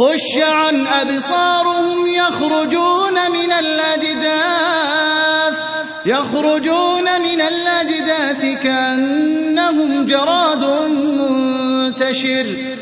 خُشَّعًا أَبْصَارُهُمْ يَخْرُجُونَ مِنَ الْأَجْدَاثِ كَأَنَّهُمْ جَرَادٌ مُّنتَشِرٌ.